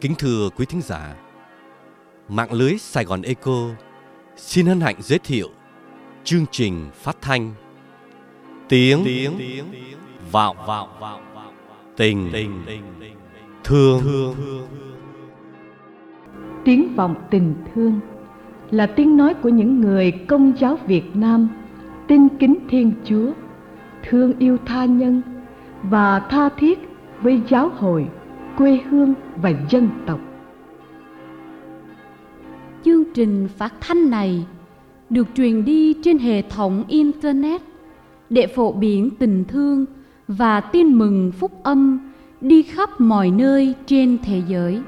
Kính thưa quý thính giả, mạng lưới Sài Gòn Echo xin hân hạnh giới thiệu chương trình phát thanh tiếng, tiếng vọng vọng tình, tình thương, thương. Tiếng vọng tình thương là tiếng nói của những người công giáo Việt Nam tin kính Thiên Chúa, thương yêu tha nhân và tha thiết với giáo hội, quê hương và dân tộc. Chương trình phát thanh này được truyền đi trên hệ thống internet để phổ biến tình thương và tin mừng phúc âm đi khắp mọi nơi trên thế giới.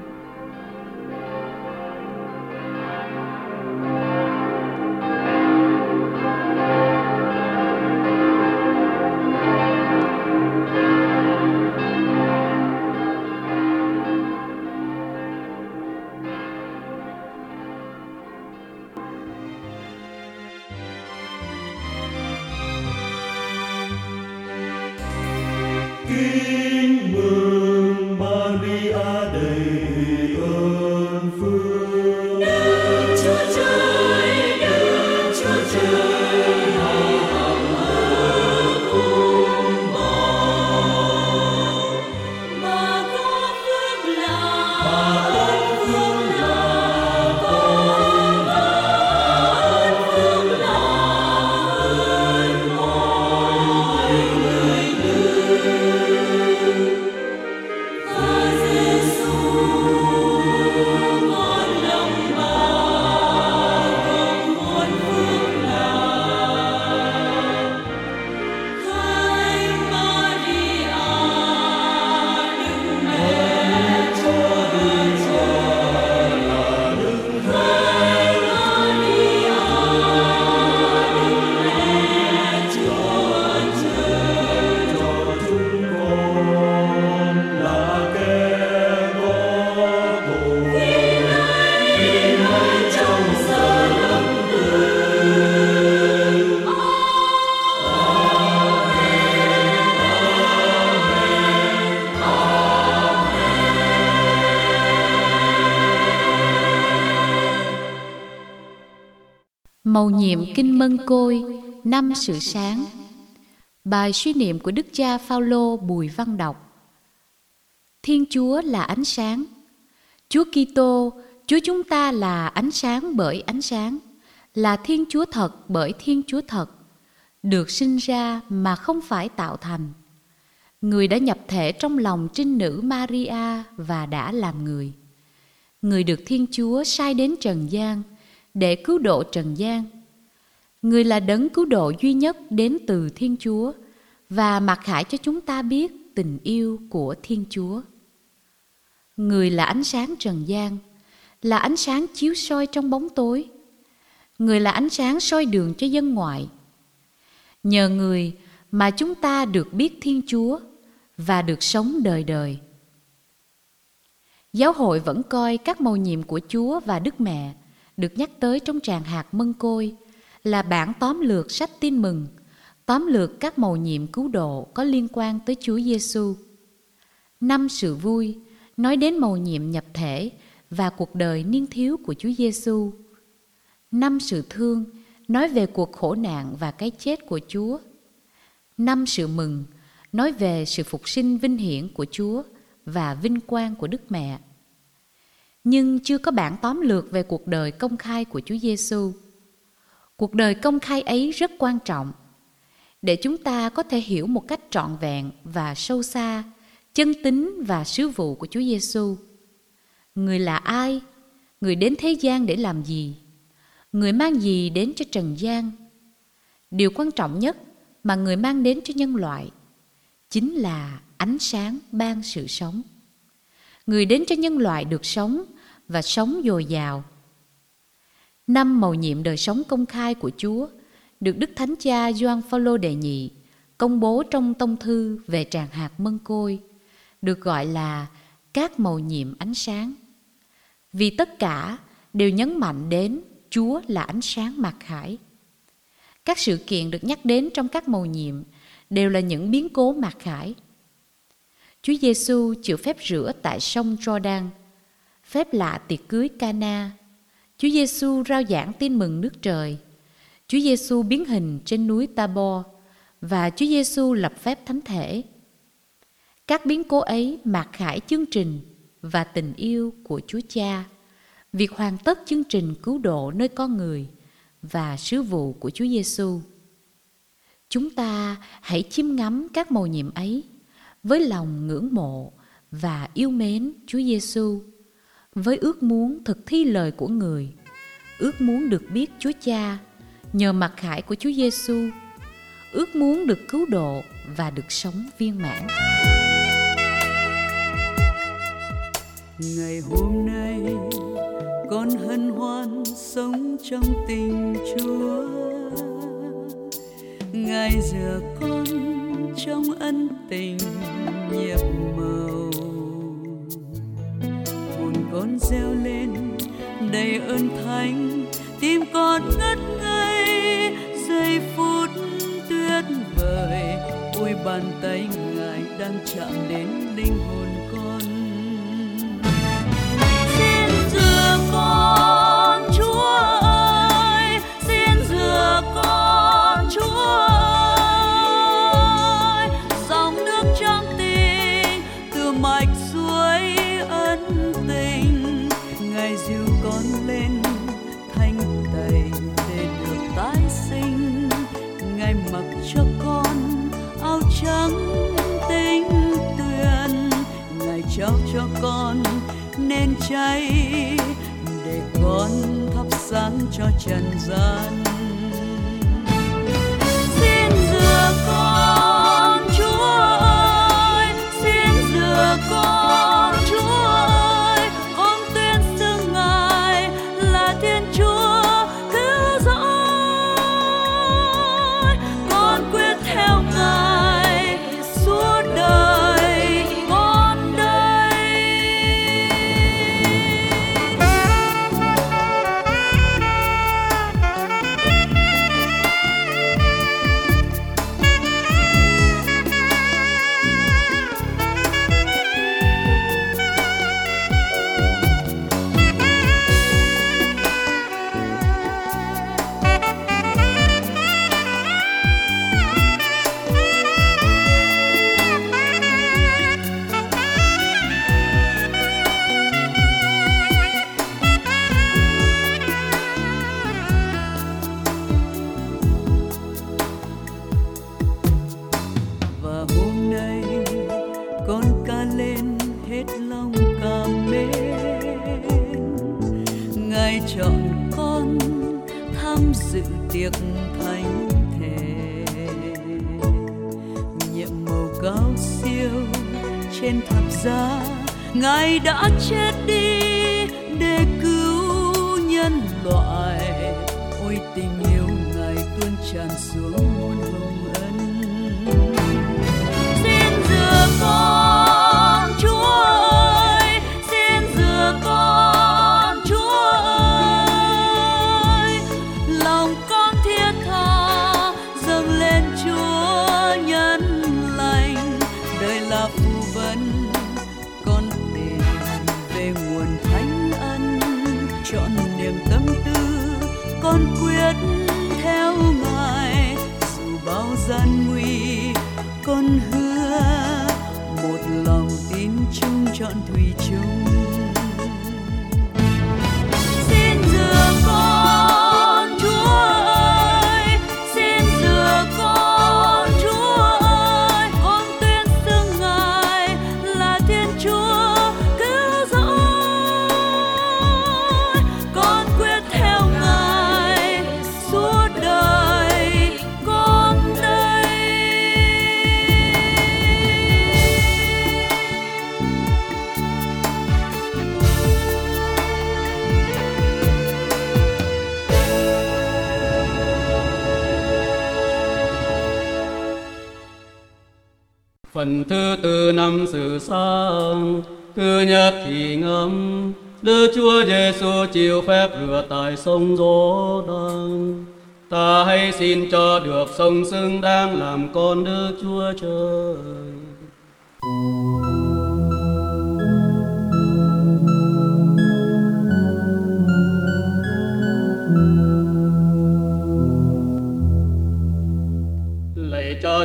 Mầu nhiệm Kinh Mân Côi Năm Sự Sáng. Bài suy niệm của Đức cha Phaolô Bùi Văn Đọc. Thiên Chúa là ánh sáng. Chúa Kitô, Chúa chúng ta là ánh sáng bởi ánh sáng Là Thiên Chúa thật bởi Thiên Chúa thật Được sinh ra mà không phải tạo thành. Người đã nhập thể trong lòng trinh nữ Maria và đã làm người. Người được Thiên Chúa sai đến trần gian để cứu độ trần gian. Người là đấng cứu độ duy nhất đến từ Thiên Chúa và mặc khải cho chúng ta biết tình yêu của Thiên Chúa. Người là ánh sáng trần gian, là ánh sáng chiếu soi trong bóng tối. Người là ánh sáng soi đường cho dân ngoại. Nhờ người mà chúng ta được biết Thiên Chúa và được sống đời đời. Giáo hội vẫn coi các mầu nhiệm của Chúa và Đức Mẹ được nhắc tới trong tràng hạt mân côi là bản tóm lược sách tin mừng, tóm lược các mầu nhiệm cứu độ có liên quan tới Chúa Giêsu. Năm sự vui nói đến mầu nhiệm nhập thể và cuộc đời niên thiếu của Chúa Giêsu. Năm sự thương nói về cuộc khổ nạn và cái chết của Chúa. Năm sự mừng nói về sự phục sinh vinh hiển của Chúa và vinh quang của Đức Mẹ nhưng chưa có bản tóm lược về cuộc đời công khai của Chúa Giêsu. Cuộc đời công khai ấy rất quan trọng để chúng ta có thể hiểu một cách trọn vẹn và sâu xa chân tính và sứ vụ của Chúa Giêsu. Người là ai? Người đến thế gian để làm gì? Người mang gì đến cho trần gian? Điều quan trọng nhất mà người mang đến cho nhân loại chính là ánh sáng ban sự sống người đến cho nhân loại được sống và sống dồi dào. Năm mầu nhiệm đời sống công khai của Chúa được Đức Thánh Cha Gioan Phaolô đệ nhị công bố trong tông thư về tràng hạt mân côi, được gọi là các mầu nhiệm ánh sáng. Vì tất cả đều nhấn mạnh đến Chúa là ánh sáng mặc khải. Các sự kiện được nhắc đến trong các mầu nhiệm đều là những biến cố mặc khải Chúa Giêsu chịu phép rửa tại sông Jordan. phép lạ tiệc cưới Cana. Chúa Giêsu rao giảng tin mừng nước trời. Chúa Giêsu biến hình trên núi Tabor và Chúa Giêsu lập phép thánh thể. Các biến cố ấy mạc khải chương trình và tình yêu của Chúa Cha, việc hoàn tất chương trình cứu độ nơi con người và sứ vụ của Chúa Giêsu. Chúng ta hãy chiêm ngắm các mầu nhiệm ấy với lòng ngưỡng mộ và yêu mến Chúa Giêsu, với ước muốn thực thi lời của người, ước muốn được biết Chúa Cha nhờ mặc khải của Chúa Giêsu, ước muốn được cứu độ và được sống viên mãn. Ngày hôm nay con hân hoan sống trong tình Chúa Ngài giờ con trong ân tình sang cứ nhất thì ngâm, Đức Chúa Giêsu chịu phép rửa tại sông gió đăng Ta hãy xin cho được sông xứng đáng làm con Đức Chúa Trời.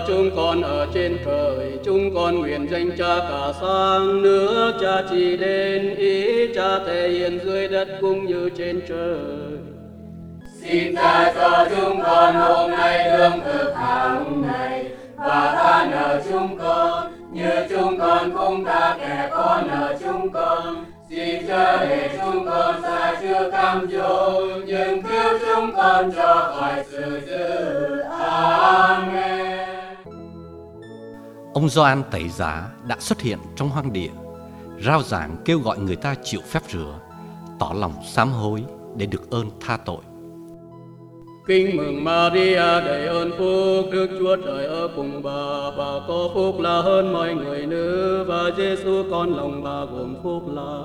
Chúng con ở trên trời, chúng con nguyện danh cha cả sang nước cha chỉ đến ý cha thể hiện dưới đất cũng như trên trời. Xin cha cho chúng con hôm nay lương thực hàng ngày, và tha nợ chúng con như chúng con cũng tha kẻ có nợ chúng con. Xin Cha để chúng con xa chưa cam dỗ nhưng cứu chúng con cho khỏi sự dữ amen. Ông Gioan Tẩy Giá đã xuất hiện trong hoang địa, rao giảng kêu gọi người ta chịu phép rửa, tỏ lòng sám hối để được ơn tha tội. Kính mừng Maria đầy ơn phúc Đức Chúa Trời ở cùng bà Bà có phúc là hơn mọi người nữ Và Giêsu con lòng bà gồm phúc là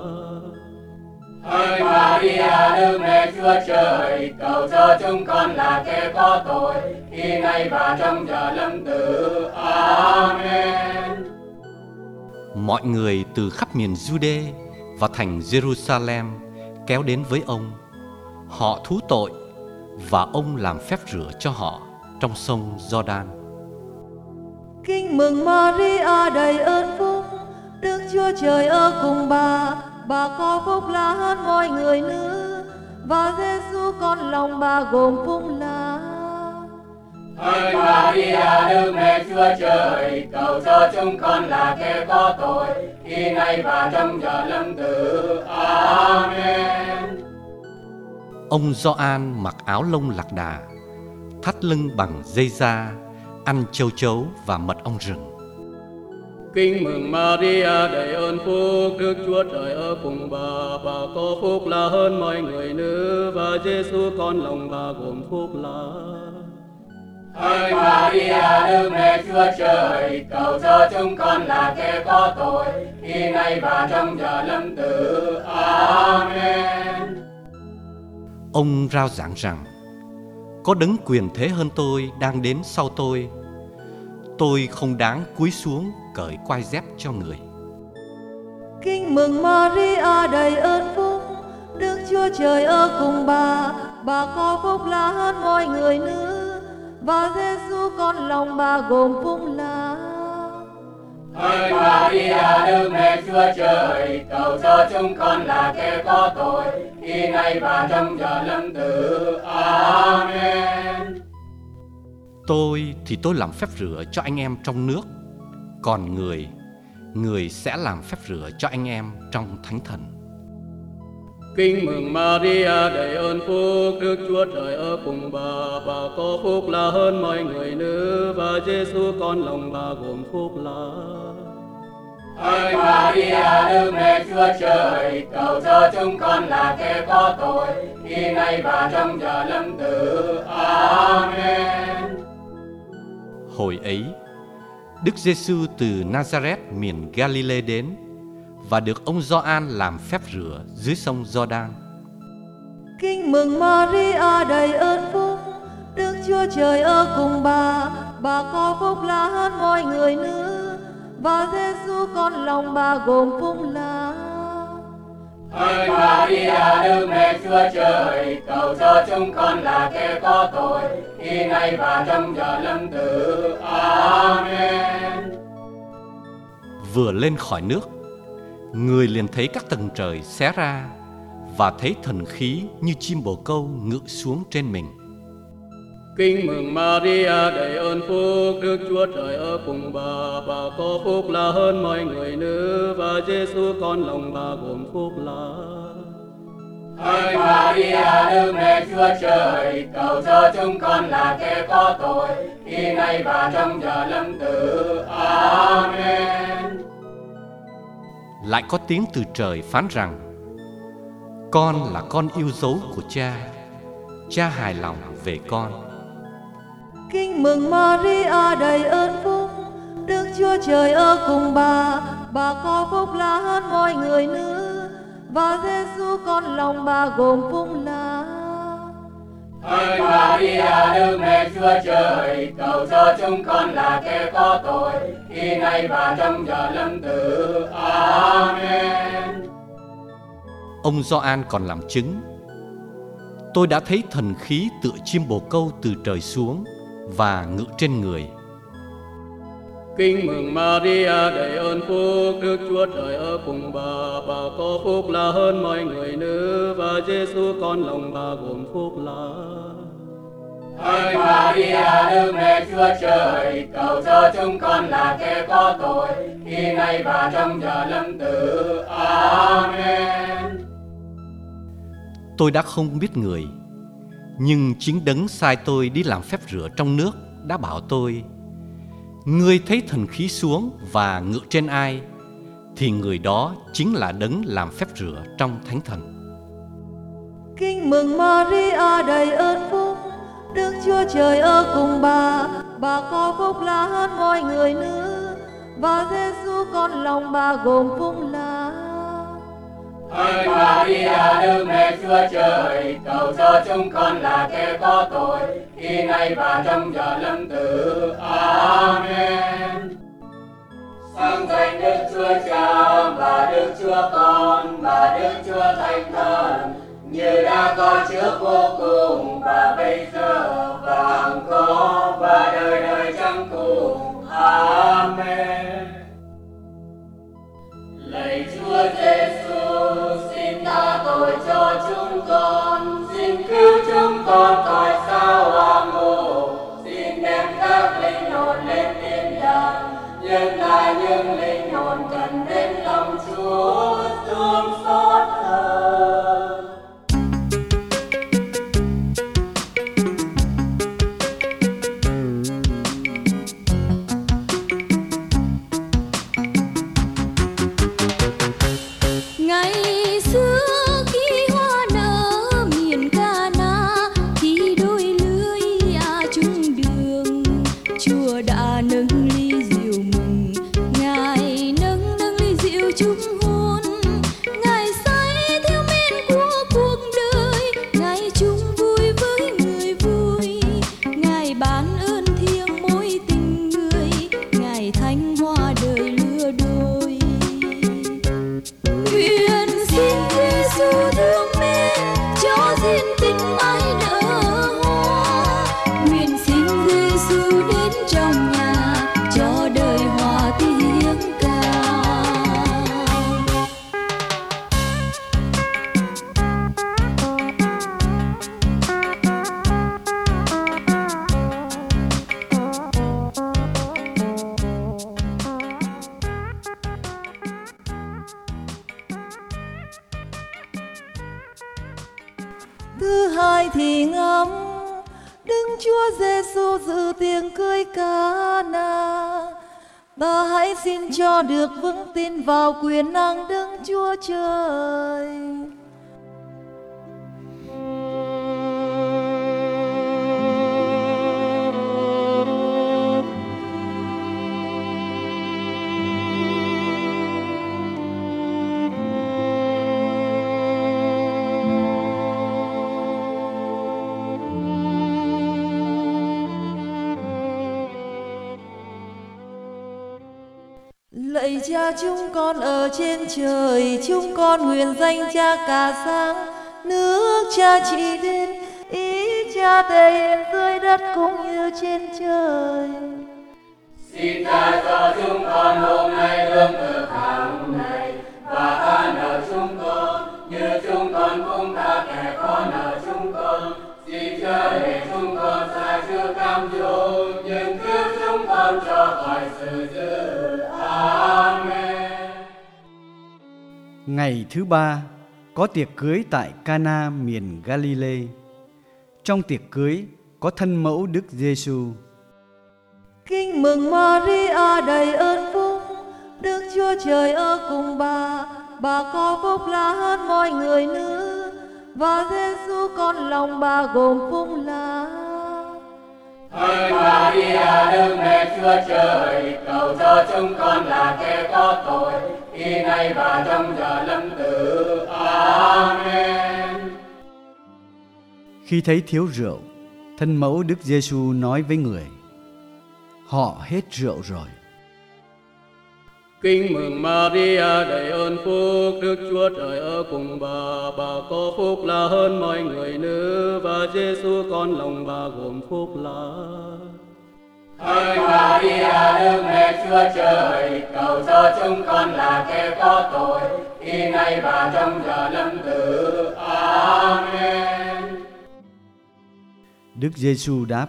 Hỡi Maria Đức Mẹ Chúa Trời Cầu cho chúng con là kẻ có tội Khi nay và trong giờ lâm tử Amen Mọi người từ khắp miền Jude và thành Jerusalem kéo đến với ông. Họ thú tội và ông làm phép rửa cho họ trong sông Jordan. Kinh mừng Maria đầy ơn phúc, Đức Chúa Trời ở cùng bà, bà có phúc là hơn mọi người nữ, và Giêsu con lòng bà gồm phúc là. Hỡi Maria Đức Mẹ Chúa Trời Cầu cho chúng con là kẻ có tội Khi nay và trong giờ lâm tử Amen Ông Gioan mặc áo lông lạc đà, thắt lưng bằng dây da, ăn châu chấu và mật ong rừng. Kinh mừng Maria đầy ơn phúc Đức Chúa Trời ở cùng bà. Bà có phúc là hơn mọi người nữ Và Giêsu con lòng bà gồm phúc là. Hỡi Maria Đức Mẹ Chúa Trời Cầu cho chúng con là kẻ có tội Khi nay và trong giờ lâm tử. Amen. Ông rao giảng rằng, có đấng quyền thế hơn tôi đang đến sau tôi. Tôi không đáng cúi xuống cởi quai dép cho người. Kinh mừng Maria đầy ơn phúc, Đức Chúa Trời ở cùng bà, bà có phúc là hơn mọi người nữ, và Giêsu con lòng bà gồm phúc là. Hỡi Maria Đức Mẹ Chúa Trời Cầu cho chúng con là kẻ có tội Khi nay và trong giờ lâm tử Amen Tôi thì tôi làm phép rửa cho anh em trong nước, còn người, người sẽ làm phép rửa cho anh em trong thánh thần. Kinh mừng Maria đầy ơn phúc Đức Chúa Trời ở cùng bà. Bà có phúc là hơn mọi người nữ Và Giêsu con lòng bà gồm phúc là. Hỡi Maria Đức Mẹ Chúa Trời Cầu cho chúng con là kẻ có tội. Khi nay và trong giờ lâm tử. Amen. Hồi ấy, Đức Giêsu từ Nazareth miền Galilee đến và được ông Gioan làm phép rửa dưới sông Giođan. Kinh mừng Maria đầy ơn phúc, Đức Chúa Trời ở cùng bà, bà có phúc là hơn mọi người nữ, và Giêsu con lòng bà gồm phúc là. Hỡi Maria Đức Mẹ Chúa Trời Cầu cho chúng con là kẻ có tội Khi nay và trong giờ lâm tử Amen Vừa lên khỏi nước, người liền thấy các tầng trời xé ra và thấy thần khí như chim bồ câu ngự xuống trên mình. Kinh mừng Maria đầy ơn phúc Đức Chúa Trời ở cùng bà. Bà có phúc là hơn mọi người nữ Và Giêsu con lòng bà gồm phúc là. Hỡi Maria Đức Mẹ Chúa Trời Cầu cho chúng con là kẻ có tội Khi nay và trong giờ lâm tử. Amen. Lại có tiếng từ trời phán rằng Con là con yêu dấu của cha Cha hài lòng về con Kinh mừng Maria đầy ơn phúc, Đức Chúa Trời ở cùng bà, bà có phúc là hơn mọi người nữ, và Giêsu con lòng bà gồm phúc là. Hỡi Maria Đức Mẹ Chúa Trời Cầu cho chúng con là kẻ có tội Khi nay và trong giờ lâm tử. Amen. Ông Gioan còn làm chứng Tôi đã thấy thần khí tựa chim bồ câu từ trời xuống và ngự trên người Kinh mừng Maria đầy ơn phúc, Đức Chúa Trời ở cùng bà, bà có phúc là hơn mọi người nữ, và Giêsu con lòng bà gồm phúc là. Hỡi Maria, Đức Mẹ Chúa Trời, cầu cho chúng con là kẻ có tội, khi nay và trong giờ lâm tử. Amen. Tôi đã không biết người, nhưng chính đấng sai tôi đi làm phép rửa trong nước đã bảo tôi, Ngươi thấy thần khí xuống và ngự trên ai, Thì người đó chính là đấng làm phép rửa trong thánh thần. Kinh mừng Maria, đầy ơn phúc. Đức Chúa Trời ở cùng bà. Bà có phúc là hơn mọi người nữ Và Giêsu con lòng bà gồm phúc là Hỡi Maria, Đức Mẹ Chúa Trời, cầu cho chúng con là kẻ có tội, khi nay và trong giờ lâm tử. Amen. Sang danh Đức Chúa Cha và Đức Chúa Con và Đức Chúa Thánh Thần, như đã có trước vô cùng và bây giờ và hằng có và đời đời chẳng cùng. Amen. Lạy Chúa Giêsu, xin tha tội cho chúng con, xin cứu chúng con khỏi sao hoa ngộ, xin đem các linh hồn lên thiên đàng, nhận lại những linh hồn cần đến lòng Chúa? Xin cho được vững tin vào quyền năng Đức Chúa Trời. Chúng con ở trên trời, chúng con nguyện danh cha cả sáng, nước cha chỉ đến, ý cha thể hiện dưới đất cũng như trên trời. Xin tha cho chúng con hôm nay lương thực hàng ngày và tha nợ chúng con như chúng con cũng tha kẻ có nợ chúng con. Xin cha để chúng con sai chưa cam dỗ nhưng cứu chúng con cho khỏi sự dữ. Amen. Ngày thứ ba có tiệc cưới tại Cana miền Galilee. Trong tiệc cưới có thân mẫu Đức Giêsu. Kinh mừng Maria đầy ơn phúc, Đức Chúa Trời ở cùng bà, bà có phúc là hơn mọi người nữ, và Giêsu con lòng bà gồm phúc là. Hỡi Maria, Đức Mẹ Chúa Trời, cầu cho chúng con là kẻ có tội, khi nay và trong giờ lâm tử. Amen. Khi thấy thiếu rượu, thân mẫu Đức Giêsu nói với người: Họ hết rượu rồi. Kinh mừng Maria đầy ơn phúc, Đức Chúa Trời ở cùng bà, bà có phúc là hơn mọi người nữ, và Giêsu con lòng bà gồm phúc là. Hỡi Maria Đức Mẹ Chúa Trời, cầu cho chúng con là kẻ có tội, khi nay và trong giờ lâm tử. Amen. Đức Giêsu đáp: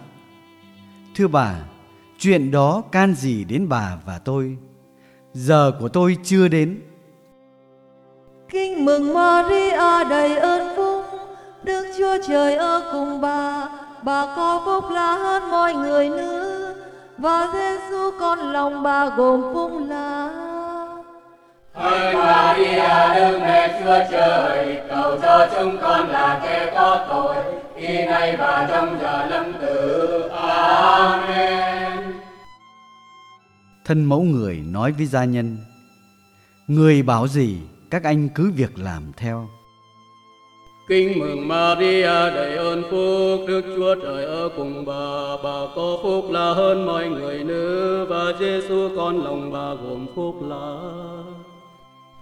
Thưa bà, chuyện đó can gì đến bà và tôi? Giờ của tôi chưa đến. Kinh mừng Maria đầy ơn phúc, Đức Chúa Trời ở cùng bà, bà có phúc là hơn mọi người nữ, và Giêsu con lòng bà gồm phúc là. Hỡi Maria Đức Mẹ Chúa Trời, cầu cho chúng con là kẻ có tội, khi nay và trong giờ lâm tử. Amen. Thân mẫu người nói với gia nhân: Người bảo gì, các anh cứ việc làm theo. Kinh mừng Maria đầy ơn phúc, Đức Chúa Trời ở cùng bà, bà có phúc là hơn mọi người nữ, và Giêsu con lòng bà gồm phúc là.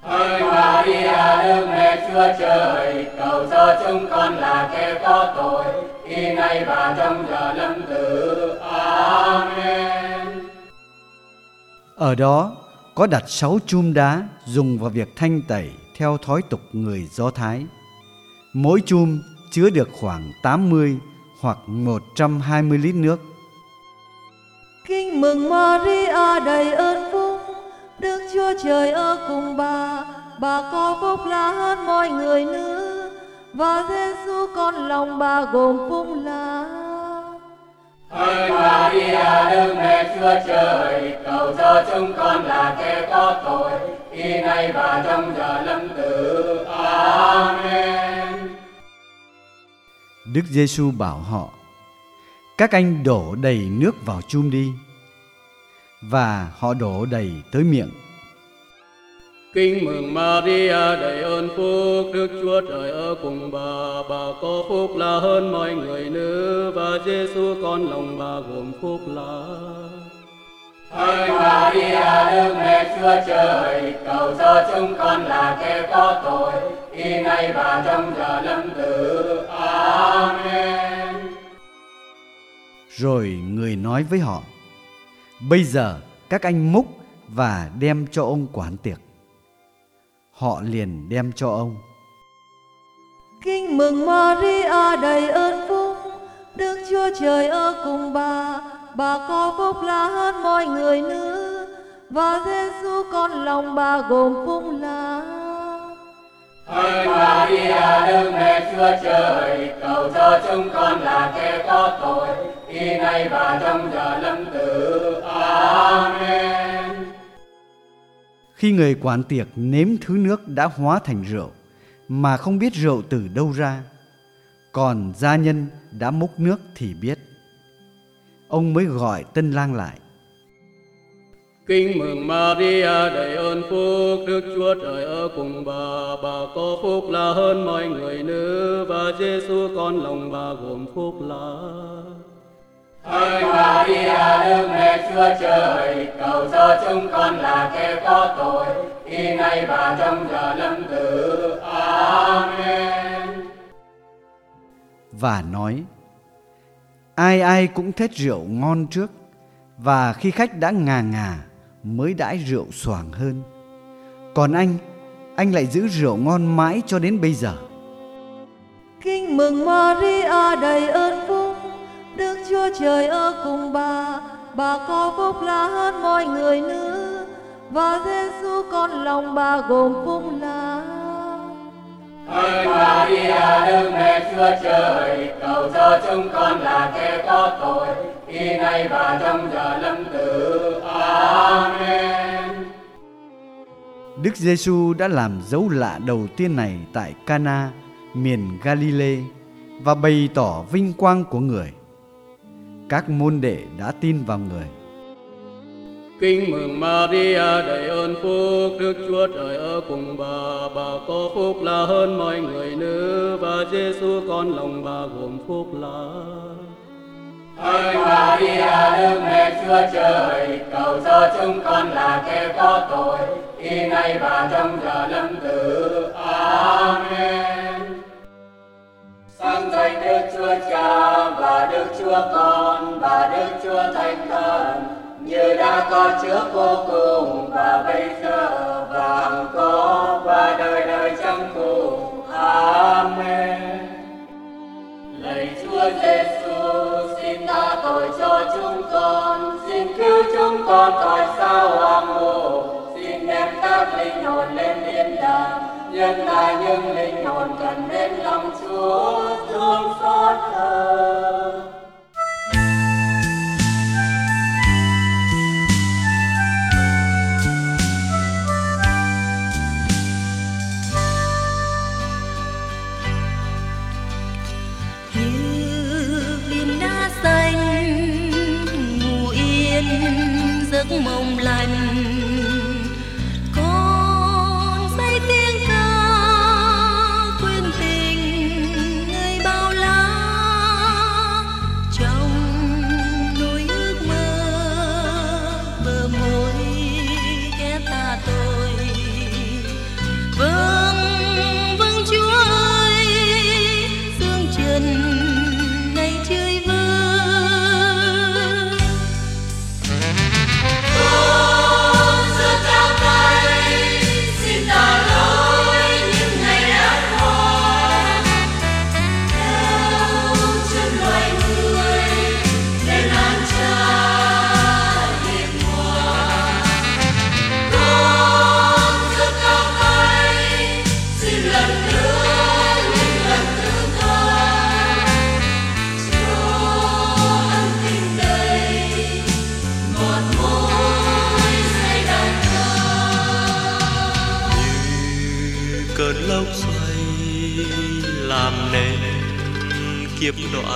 Hỡi Maria Đức Mẹ Chúa Trời, cầu cho chúng con là kẻ có tội, khi nay và trong giờ lâm tử. Amen. Ở đó có đặt sáu chum đá dùng vào việc thanh tẩy theo thói tục người Do Thái. Mỗi chum chứa được khoảng 80 hoặc 120 lít nước. Kinh mừng Maria đầy ơn phúc, Đức Chúa Trời ở cùng bà, bà có phúc là hơn mọi người nữ, và Giêsu con lòng bà gồm phúc là. Hỡi Maria Đức Mẹ Chúa Trời, cầu cho chúng con là kẻ có tội, khi nay và trong giờ lâm tử. Amen. Đức Giêsu bảo họ: Các anh đổ đầy nước vào chum đi. Và họ đổ đầy tới miệng. Kinh mừng Maria đầy ơn phúc, Đức Chúa Trời ở cùng bà, bà có phúc là hơn mọi người nữ, và Giêsu con lòng bà gồm phúc là. Hỡi Maria Đức Mẹ Chúa Trời, cầu cho chúng con là kẻ có tội, khi nay và trong giờ lâm tử. Amen. Rồi người nói với họ: Bây giờ các anh múc và đem cho ông quản tiệc. Họ liền đem cho ông. Kinh mừng Maria đầy ơn phúc, Đức Chúa Trời ở cùng bà, bà có phúc là hơn mọi người nữ, và Giêsu con lòng bà gồm phúc là. Hỡi Maria Đức Mẹ Chúa Trời, cầu cho chúng con là kẻ có tội, khi nay và trong giờ lâm tử. Amen. Khi người quản tiệc nếm thứ nước đã hóa thành rượu mà không biết rượu từ đâu ra, còn gia nhân đã múc nước thì biết. Ông mới gọi tân lang lại. Kính mừng Maria đầy ơn phúc, Đức Chúa Trời ở cùng bà, bà có phúc là hơn mọi người nữ, và Giêsu con lòng bà gồm phúc là. Hỡi Maria Đức Mẹ Chúa Trời, cầu cho chúng con là kẻ có tội, khi nay và trong giờ lâm tử. Amen. và nói ai ai cũng thết rượu ngon trước và khi khách đã ngà ngà mới đãi rượu xoàng hơn còn anh anh lại giữ rượu ngon mãi cho đến bây giờ Kinh mừng Maria đầy ơn phúc, Đức Chúa Trời ở cùng bà, bà có phúc là hơn mọi người nữ, và Giêsu con lòng bà gồm phúc là. Hỡi Maria Đức Mẹ Chúa Trời, cầu cho chúng con là kẻ có tội, khi nay và trong giờ lâm tử. Amen. Đức Giêsu đã làm dấu lạ đầu tiên này tại Cana, miền Galilee và bày tỏ vinh quang của người. Các môn đệ đã tin vào người. Kinh mừng Maria đầy ơn phúc, Đức Chúa Trời ở cùng bà, bà có phúc là hơn mọi người nữ, và Giêsu con lòng bà gồm phúc là. Hỡi Maria Đức Mẹ Chúa Trời, cầu cho chúng con là kẻ có tội, khi nay và trong giờ lâm tử. Amen. Sanh danh Đức Chúa Cha và Đức Chúa Con và Đức Chúa Thánh Thần như đã có trước vô cùng và bây giờ và hằng có và đời đời chẳng cùng. Amen. Lạy Chúa Giêsu, xin tha tội cho chúng con, xin cứu chúng con khỏi sao hoàng mù xin đem các linh hồn lên thiên đàng, nhân là những linh hồn cần đến lòng Chúa thương xót thờ. Như xanh, ngủ yên giấc mộng lành.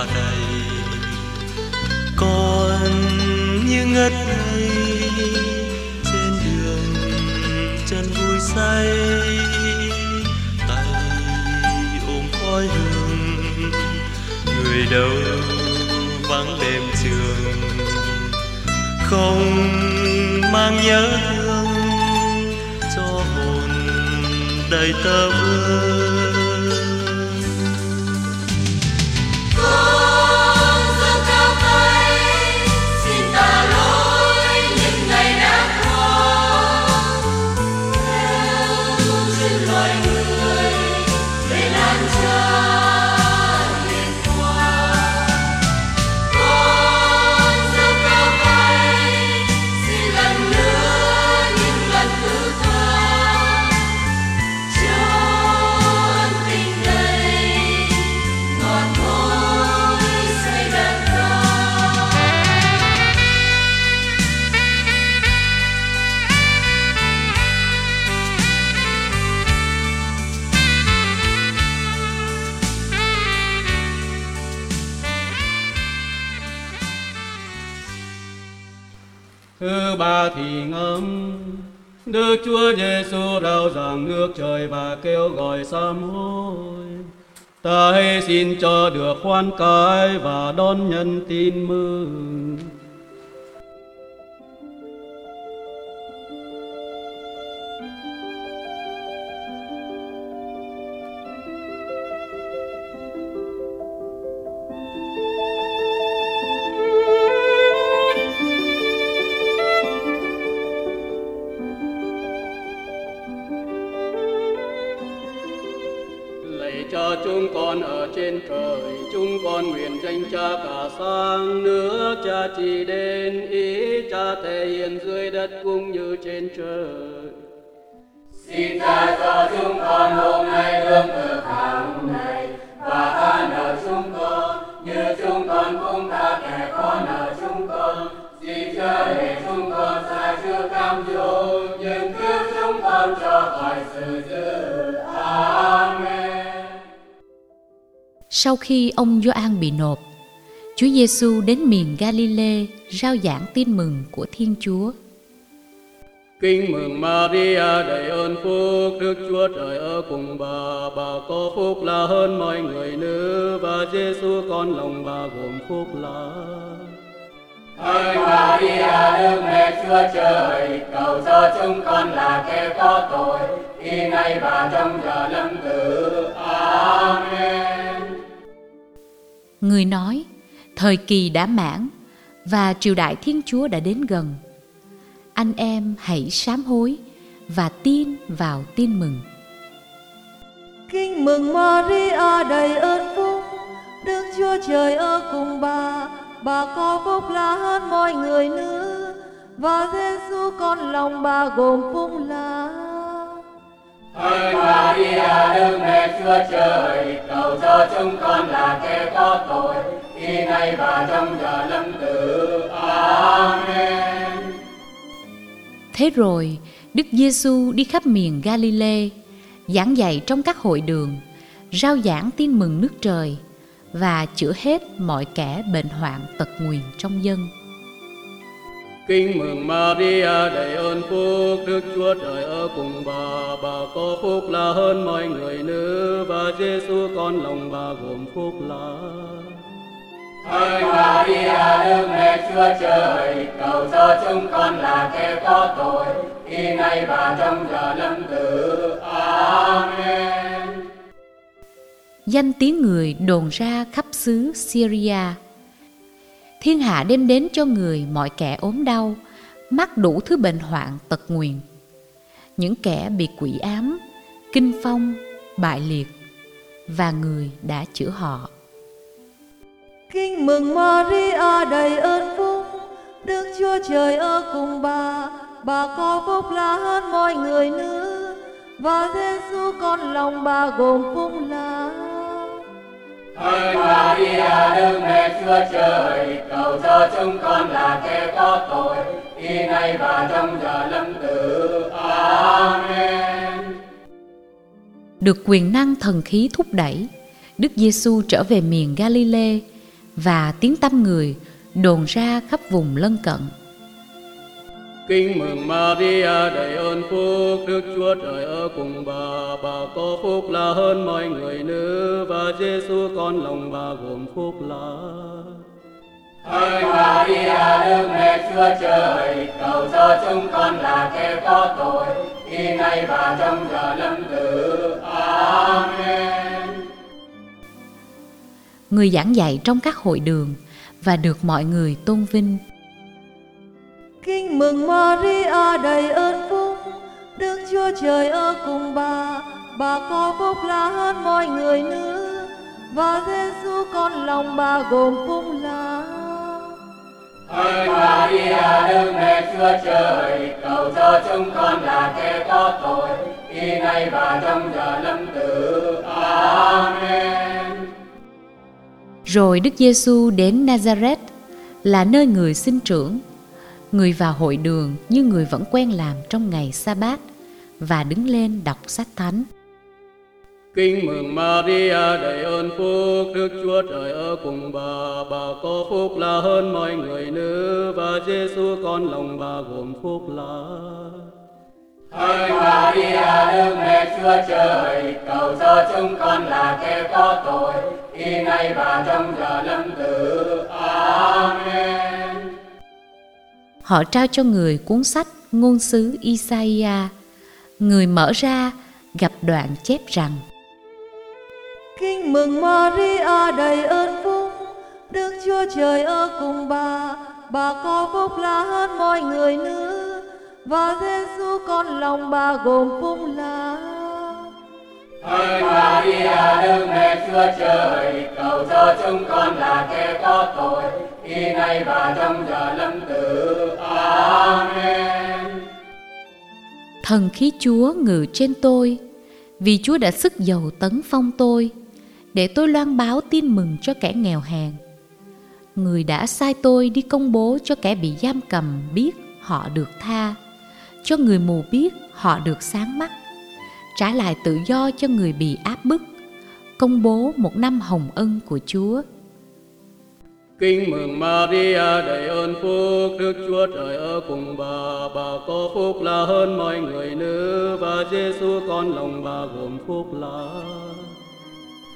Kiếp con như ngất ngây trên đường, chân vui say, tay ôm khói hương, người đâu vắng đêm trường. Không mang nhớ thương cho hồn đầy tơ vương. Đức Chúa Giêsu rao giảng nước trời và kêu gọi sám hối. Ta hãy xin cho được khoan cái và đón nhận tin mừng. Khi ông Gioan bị nộp, Chúa Giêsu đến miền Galilee rao giảng tin mừng của Thiên Chúa. Kinh mừng Maria đầy ơn phúc, Đức Chúa Trời ở cùng bà, bà có phúc là hơn mọi người nữ và Giêsu con lòng bà gồm phúc là. Hỡi Maria Đức Mẹ Chúa Trời, cầu cho chúng con là kẻ có tội, khi nay và trong giờ lâm tử. Amen. Người nói, Thời kỳ đã mãn và triều đại Thiên Chúa đã đến gần. Anh em hãy sám hối và tin vào tin mừng. Kinh mừng Maria đầy ơn phúc, Đức Chúa Trời ở cùng bà, bà có phúc là hơn mọi người nữ, và Giêsu con lòng bà gồm phúc là. Hỡi Maria Đức Mẹ Chúa Trời, cầu cho chúng con là kẻ có tội, khi nay và trong giờ lâm tử. Amen. Thế rồi, Đức Giêsu đi khắp miền Galilee, giảng dạy trong các hội đường, rao giảng tin mừng nước trời và chữa hết mọi kẻ bệnh hoạn tật nguyền trong dân. Kinh mừng Maria đầy ơn phúc, Đức Chúa Trời ở cùng bà, bà có phúc là hơn mọi người nữ, và Giêsu con lòng bà gồm phúc là. Hỡi Maria Đức Mẹ Chúa Trời, cầu cho chúng con là kẻ có tội, khi nay và trong giờ lâm tử. Amen. Danh tiếng người đồn ra khắp xứ Syria. Thiên hạ đem đến cho người mọi kẻ ốm đau, mắc đủ thứ bệnh hoạn tật nguyền. Những kẻ bị quỷ ám, kinh phong, bại liệt và người đã chữa họ. Kinh mừng Maria đầy ơn phúc, Đức Chúa Trời ở cùng bà, bà có phúc là hơn mọi người nữ, và Giêsu con lòng bà gồm phúc là. Hỡi Maria Đức Mẹ Chúa Trời, chúng con là kẻ có tội, khi nay và trong giờ lâm tử. Amen. Được quyền năng thần khí thúc đẩy, Đức Giêsu trở về miền Galilee và tiếng tăm người đồn ra khắp vùng lân cận. Kinh mừng Maria đầy ơn phúc, Đức Chúa Trời ở cùng bà, bà có phúc là hơn mọi người nữ, và Giêsu con lòng bà gồm phúc là. Hỡi Maria Đức Mẹ Chúa Trời, cầu cho chúng con là kẻ có tội, khi nay và trong giờ lâm tử. Amen. Người giảng dạy trong các hội đường và được mọi người tôn vinh. Kinh mừng Maria đầy ơn phúc, Đức Chúa Trời ở cùng bà, bà có phúc là hơn mọi người nữ, và Giêsu con lòng bà gồm phúc là. Hỡi Maria Đức Mẹ Chúa Trời, cầu cho chúng con là kẻ có tội, khi nay và trong giờ lâm tử. Amen. Rồi Đức Giêsu đến Nazareth là nơi người sinh trưởng. Người vào hội đường như người vẫn quen làm trong ngày sa bát và đứng lên đọc sách thánh. Kinh mừng Maria đầy ơn phúc, Đức Chúa Trời ở cùng bà, bà có phúc là hơn mọi người nữ, và Giêsu con lòng bà gồm phúc là. Hỡi Maria Đức Mẹ Chúa Trời, cầu cho chúng con là kẻ có tội, khi nay và trong giờ lâm tử. Amen. Họ trao cho người cuốn sách ngôn sứ Isaiah. Người mở ra gặp đoạn chép rằng Kinh mừng Maria đầy ơn phúc, Đức Chúa Trời ở cùng bà, bà có phúc là hơn mọi người nữ, và Giêsu con lòng bà gồm phúc là. Hỡi Maria Đức Mẹ Chúa Trời, cầu cho chúng con là kẻ có tội, khi nay và trong giờ lâm tử. Amen. Thần khí Chúa ngự trên tôi, vì Chúa đã sức dầu tấn phong tôi, để tôi loan báo tin mừng cho kẻ nghèo hèn. Người đã sai tôi đi công bố cho kẻ bị giam cầm biết họ được tha, cho người mù biết họ được sáng mắt, trả lại tự do cho người bị áp bức, công bố một năm hồng ân của Chúa. Kính mừng Maria đầy ơn phúc, Đức Chúa Trời ở cùng bà, bà có phúc là hơn mọi người nữ, và Giêsu con lòng bà gồm phúc là.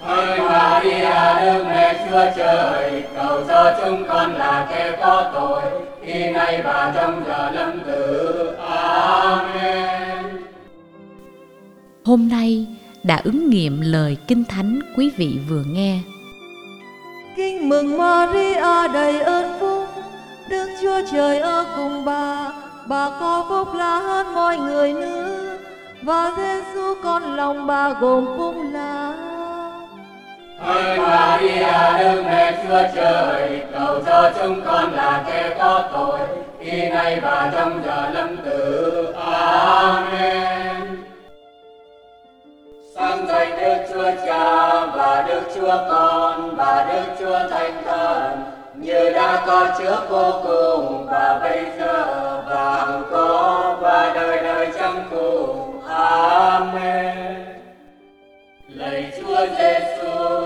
Hỡi Maria Đức Mẹ Chúa Trời, cầu cho chúng con là kẻ có tội, khi nay và trong giờ lâm tử. Amen. Hôm nay đã ứng nghiệm lời Kinh Thánh quý vị vừa nghe. Kinh mừng Maria đầy ơn phúc, Đức Chúa Trời ở cùng bà, bà có phúc là hơn mọi người nữ, và Giêsu con lòng bà gồm phúc là. Hỡi Maria Đức Mẹ Chúa Trời, cầu cho chúng con là kẻ có tội, khi nay và trong giờ lâm tử. Amen. Sáng danh Đức Chúa Cha và Đức Chúa Con và Đức Chúa Thánh Thần, như đã có trước vô cùng và bây giờ và hằng có và đời đời chẳng cùng. Amen. Lạy Chúa Giêsu,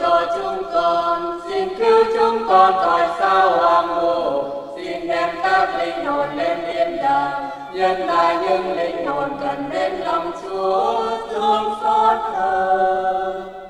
cho chúng con, xin cứu chúng con khỏi sao hoàng mù xin đem các linh hồn lên thiên đàng, nhân là những linh hồn cần đến lòng Chúa thương xót hơn.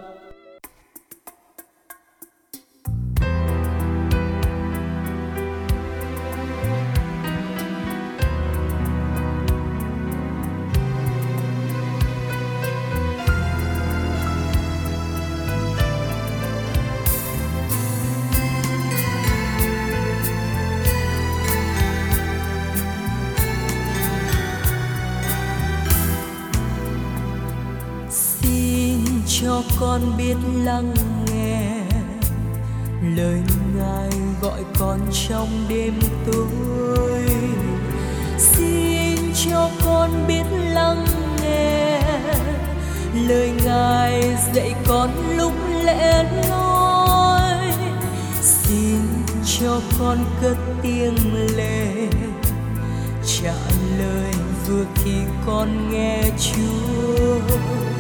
Con biết lắng nghe. Lời ngài gọi con trong đêm tối xin cho con biết lắng nghe. Lời ngài dạy con lúc lẽ loi. Xin cho con cất tiếng lên trả lời vừa khi con nghe Chúa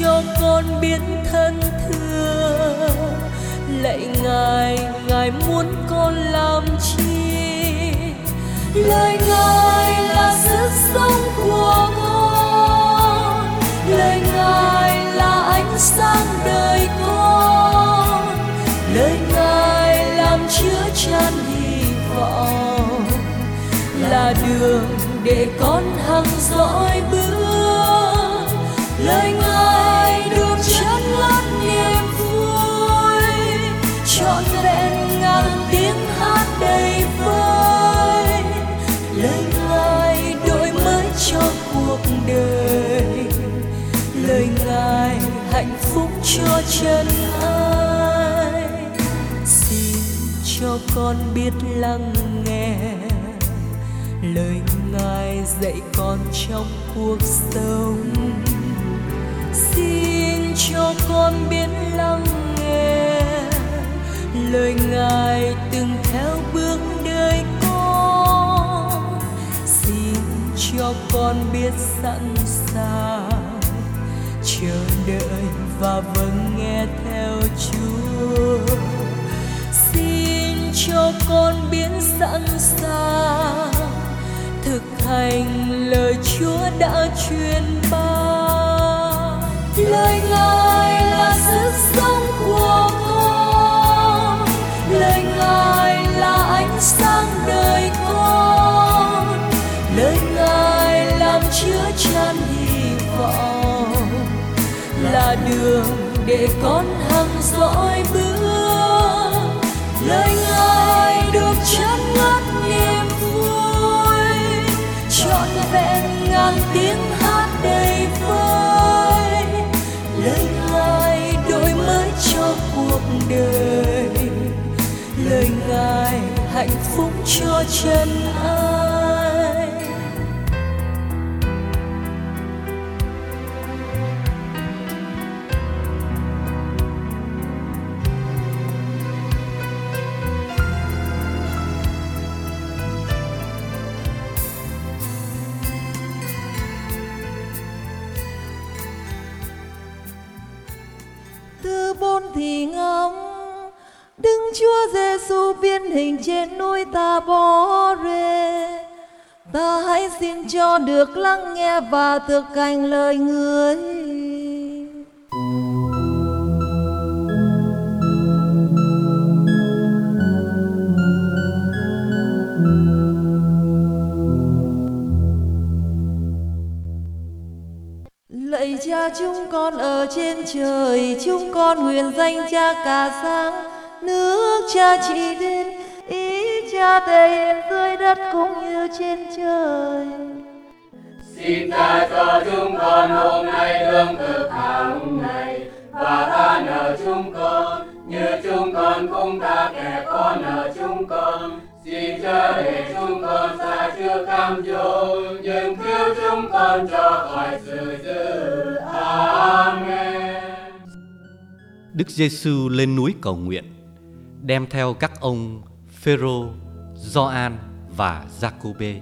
cho con biết thân thương. Lạy ngài ngài muốn con làm chi? Lời ngài là sức sống của con. Lời ngài là ánh sáng đời con. Lời ngài làm chứa chan hy vọng. Là đường để con hằng dõi bước. Lời ngài hạnh phúc cho chân ai. Xin cho con biết lắng nghe lời ngài dạy con trong cuộc sống. Xin cho con biết lắng nghe lời ngài từng theo bước đời con. Xin cho con biết sẵn sàng chờ đợi và vâng nghe theo chúa. Xin cho con biến sẵn sàng thực hành lời chúa đã truyền ban. Lời ngài là sức sống của con. Lời ngài là đường để con hằng dõi bước. Lời ngài được chân ngất niềm vui, trọn vẹn ngàn tiếng hát đầy vơi. Lời ngài đổi mới cho cuộc đời. Lời ngài hạnh phúc cho chân ai. Chúa Giêsu biến hình trên núi ta bó rê Ta hãy xin cho được lắng nghe và thực hành lời người. Lạy cha chúng con ở trên trời, chúng con nguyện danh cha cả sáng, cha chỉ đến, ý cha thể hiện dưới đất cũng như trên trời. Xin tha cho chúng con hôm nay lương thực hàng ngày và tha nợ chúng con như chúng con cũng tha kẻ có nợ chúng con. Xin chớ để chúng con xa trước cam dỗ nhưng cứu chúng con cho khỏi sự dữ. Amen. Đức Giêsu lên núi cầu nguyện, đem theo các ông Phêrô, Gioan và Giacôbê.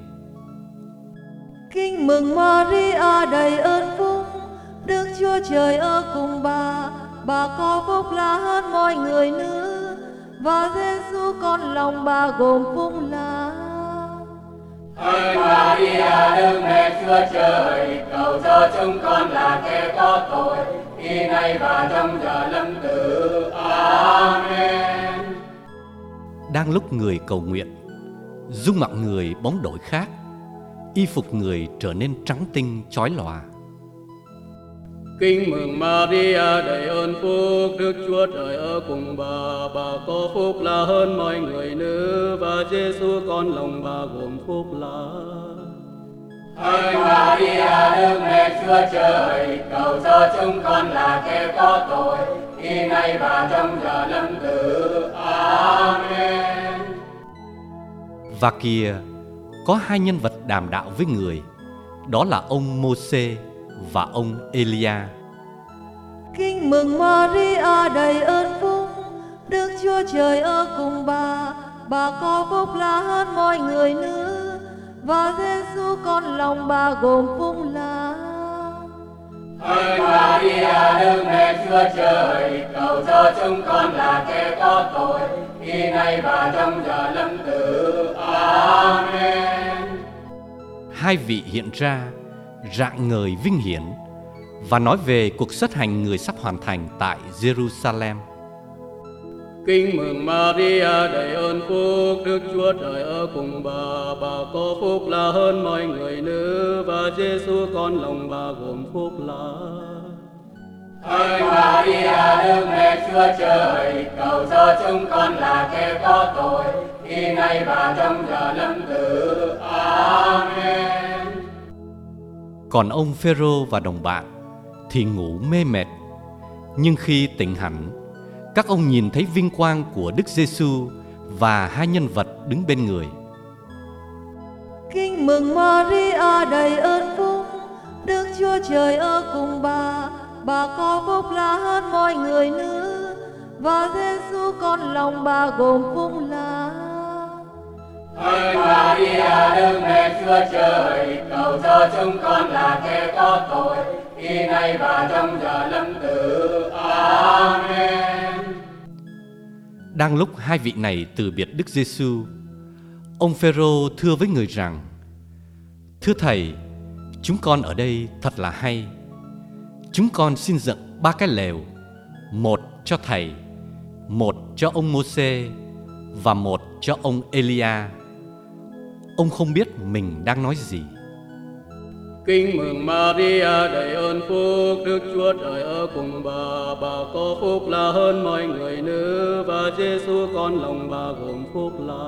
Kinh mừng Maria đầy ơn phúc, Đức Chúa Trời ở cùng bà, bà có phúc là hơn mọi người nữ, và Giêsu con lòng bà gồm phúc là. Hỡi Maria Đức Mẹ Chúa Trời, cầu cho chúng con là kẻ có tội, khi nay và trong giờ lâm tử. Amen. Đang lúc người cầu nguyện, dung mạo người bóng đổi khác, y phục người trở nên trắng tinh chói lòa. Kính mừng Maria đầy ơn phúc, Đức Chúa Trời ở cùng bà, bà có phúc là hơn mọi người nữ, và Giêsu con lòng bà gồm phúc là. Hỡi Maria Đức Mẹ Chúa Trời, cầu cho chúng con là kẻ có tội, khi nay và trong giờ lâm tử. Amen. Và kìa, có hai nhân vật đàm đạo với người, đó là ông Môsê và ông Elia. Kinh mừng Maria đầy ơn phúc, Đức Chúa Trời ở cùng bà, bà có phúc là hơn mọi người nữ, và Giêsu con lòng bà gồm phúc là. Hỡi Maria Đức Mẹ Chúa Trời, cầu cho chúng con là kẻ có tội, khi nay và trong giờ lâm tử. Amen. Hai vị hiện ra, rạng ngời vinh hiển và nói về cuộc xuất hành người sắp hoàn thành tại Jerusalem. Kinh mừng Maria đầy ơn phúc, Đức Chúa Trời ở cùng bà, bà có phúc là hơn mọi người nữ, và Giêsu con lòng bà gồm phúc là. Hỡi Maria Đức Mẹ Chúa Trời, cầu cho chúng con là kẻ có tội, khi nay và trong giờ lâm tử. Amen. Còn ông Phêrô và đồng bạn thì ngủ mê mệt. Nhưng khi tỉnh hẳn, các ông nhìn thấy vinh quang của Đức Giêsu và hai nhân vật đứng bên người. Kinh mừng Maria đầy ơn phúc, Đức Chúa Trời ở cùng bà, bà có phúc là hơn mọi người nữ, và Giêsu con lòng bà gồm phúc là. Hỡi Maria Đức Mẹ Chúa Trời, cầu cho chúng con là kẻ có tội, khi nay và trong giờ lâm tử. Amen. Đang lúc hai vị này từ biệt Đức Giêsu, ông Phêrô thưa với người rằng: Thưa thầy, chúng con ở đây thật là hay. Chúng con xin dựng ba cái lều, một cho thầy, một cho ông Môsê và một cho ông Elia. Ông không biết mình đang nói gì. Kinh mừng Maria đầy ơn phúc, Đức Chúa Trời ở cùng bà, bà có phúc là hơn mọi người nữ, và Giêsu con lòng bà gồm phúc là.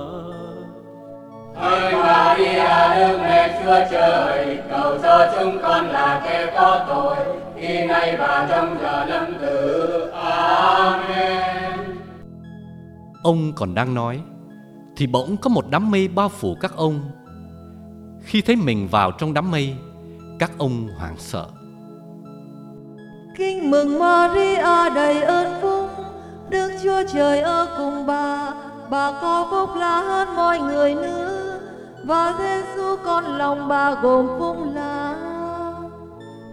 Hỡi Maria Đức Mẹ Chúa Trời, cầu cho chúng con là kẻ có tội, khi nay và trong giờ lâm tử. Amen. Ông còn đang nói thì bỗng có một đám mây bao phủ các ông. Khi thấy mình vào trong đám mây, các ông hoảng sợ. Kinh mừng Maria đầy ơn phúc, Đức Chúa Trời ở cùng bà, bà có phúc là hơn mọi người nữ, và Giêsu con lòng bà gồm phúc là.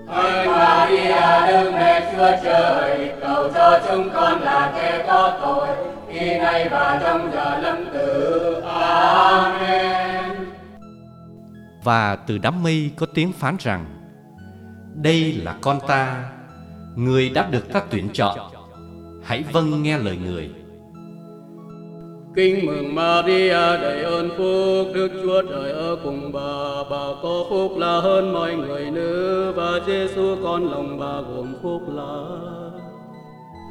Hỡi Maria Đức Mẹ Chúa Trời, cầu cho chúng con là kẻ có tội, khi nay và trong giờ lâm tử. Amen. Và từ đám mây có tiếng phán rằng Đây là con ta Người đã được ta tuyển chọn. Hãy vâng nghe lời người. Kinh mừng Maria đầy ơn phúc, Đức Chúa Trời ở cùng bà, bà có phúc là hơn mọi người nữ, và Giêsu con lòng bà gồm phúc là.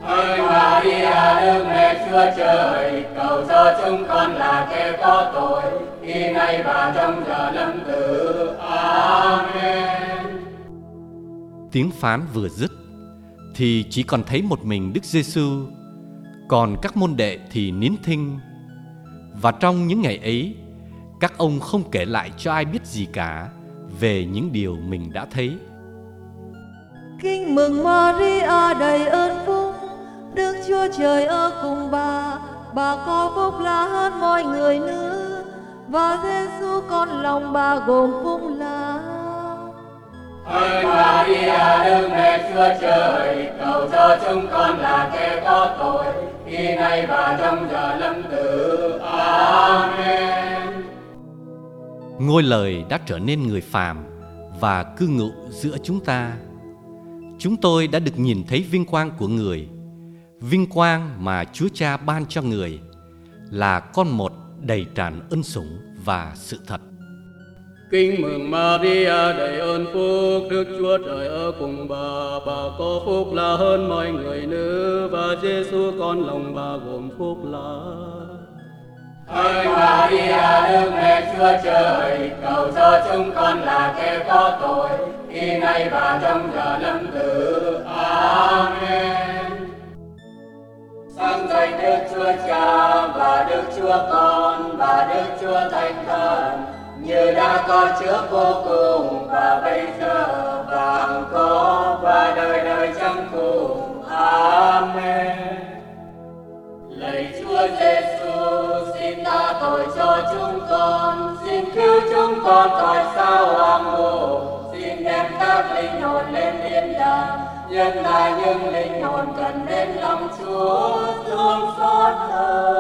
Hỡi Maria, Đức Mẹ Chúa Trời, cầu cho chúng con là kẻ có tội, khi nay và trong giờ lâm tử. Amen. Tiếng phán vừa dứt thì chỉ còn thấy một mình Đức Giêsu, còn các môn đệ thì nín thinh. Và trong những ngày ấy, các ông không kể lại cho ai biết gì cả về những điều mình đã thấy. Kinh mừng Maria đầy ơn phúc, Đức Chúa Trời ở cùng bà, bà có phúc là hơn mọi người nữ, và Giêsu con lòng bà gồm phúc là. Hỡi Maria, Đức Mẹ Chúa Trời, cầu cho chúng con là kẻ có tội, khi nay và trong giờ lâm tử. Amen. Ngôi lời đã trở nên người phàm và cư ngụ giữa chúng ta. Chúng tôi đã được nhìn thấy vinh quang của người, vinh quang mà Chúa Cha ban cho người là con một đầy tràn ân sủng và sự thật. Kinh mừng Maria đầy ơn phúc, Đức Chúa Trời ở cùng bà, bà có phúc là hơn mọi người nữ, và Giêsu con lòng bà gồm phúc là. Hỡi Maria, Đức Mẹ Chúa Trời, cầu cho chúng con là kẻ có tội, khi nay và trong giờ lâm tử. Amen. Sáng danh Đức Chúa Cha và Đức Chúa Con và Đức Chúa Thánh Thần, như đã có trước vô cùng và bây giờ và hằng có và đời đời chẳng cùng. Amen. Lạy Chúa Giêsu, xin tha tội cho chúng con, xin cứu chúng con khỏi sao hoàng mù, xin đem các linh hồn lên thiên đàng, nhân là những linh hồn cần đến lòng Chúa thương xót hơn.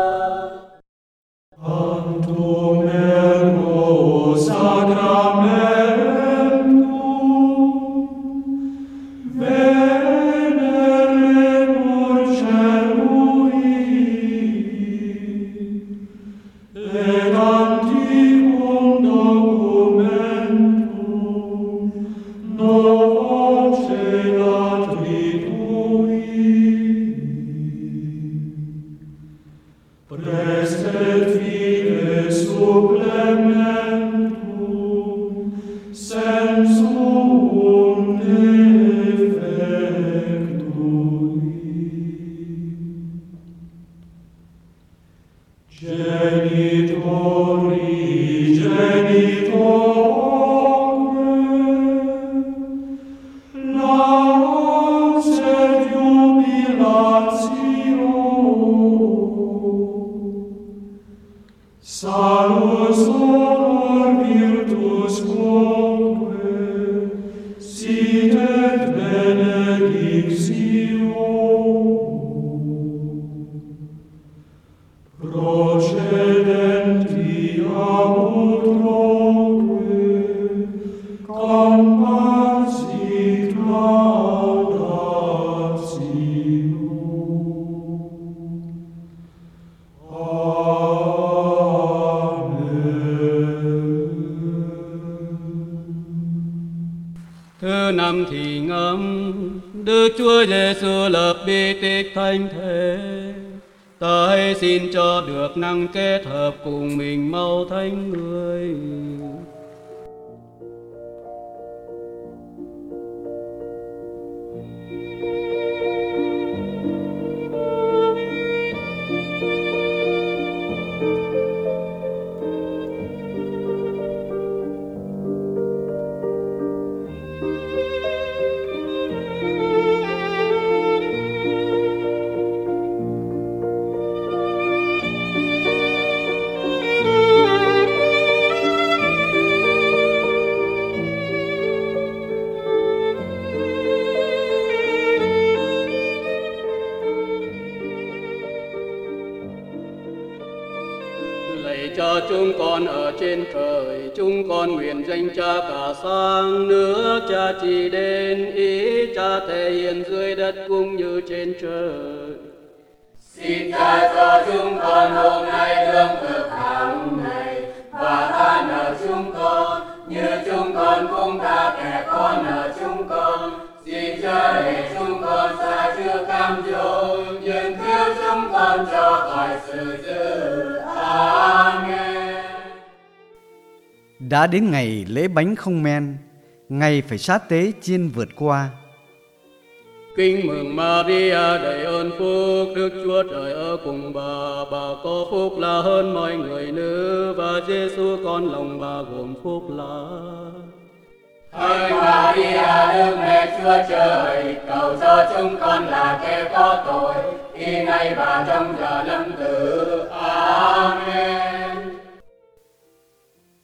Genit hôm nay lương thực hàng ngày và tha nợ chúng con như chúng con cũng tha kẻ nợ chúng con. Xin cho để chúng con xa chưa cam dỗ nhưng cứu chúng con cho khỏi sự dữ. Amen. Đã đến ngày lễ bánh không men, ngày phải sát tế chiên vượt qua. Kinh mừng Maria đầy ơn phúc, Đức Chúa Trời ở cùng bà, bà có phúc là hơn mọi người nữ, và Giêsu con lòng bà gồm phúc là. Hỡi Maria Đức Mẹ Chúa Trời, cầu cho chúng con là kẻ có tội, khi nay và trong giờ lâm tử. Amen.